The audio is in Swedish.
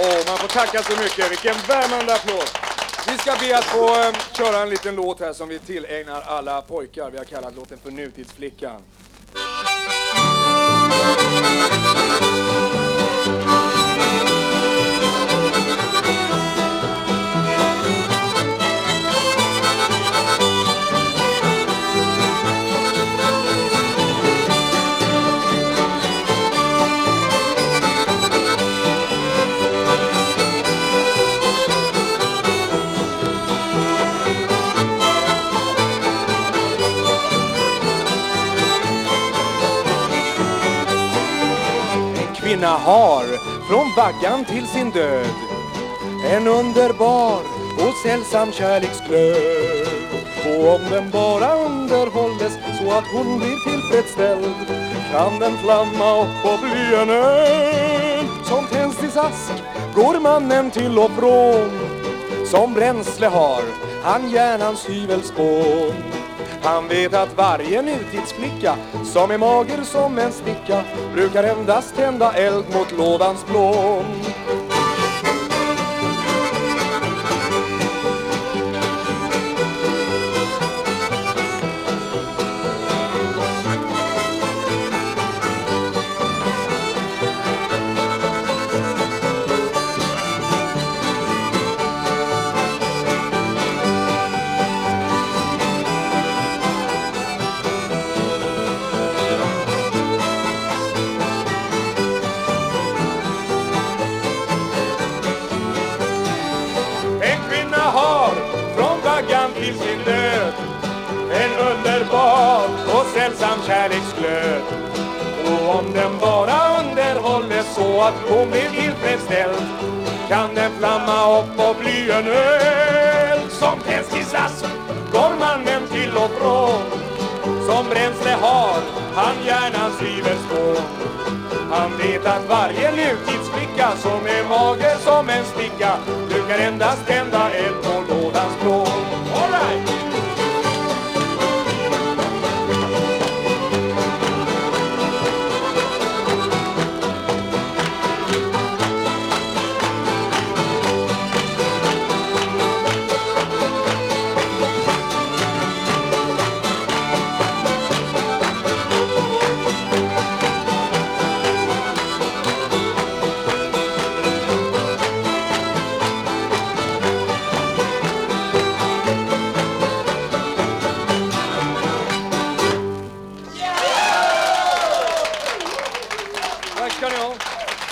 Åh, man får tacka så mycket. Vilken värmande applåd. Vi ska be att få ehm, köra en liten låt här som vi tillägnar alla pojkar. Vi har kallat låten för Nutidsflickan. Kvinna har från vaggan till sin död en underbar och sällsam kärleksglöd. Och om den bara underhålles så att hon blir tillfredsställd kan den flamma upp och bli en eld. Som tändsticksask går mannen till och från. Som bränsle har han hjärnans hyvelspån. Han vet att varje nutidsflicka som är mager som en sticka brukar endast tända eld mot lådans blom. Kärleksglöd. Och om den bara underhålles så att hon blir tillfredsställd kan den flamma upp och bli en öl. Som tändsticksask går mannen till och från. Som bränsle har han hjärnans hyvelspån. Han vet att varje nutidsflicka som är mager som en sticka brukar endast tända eld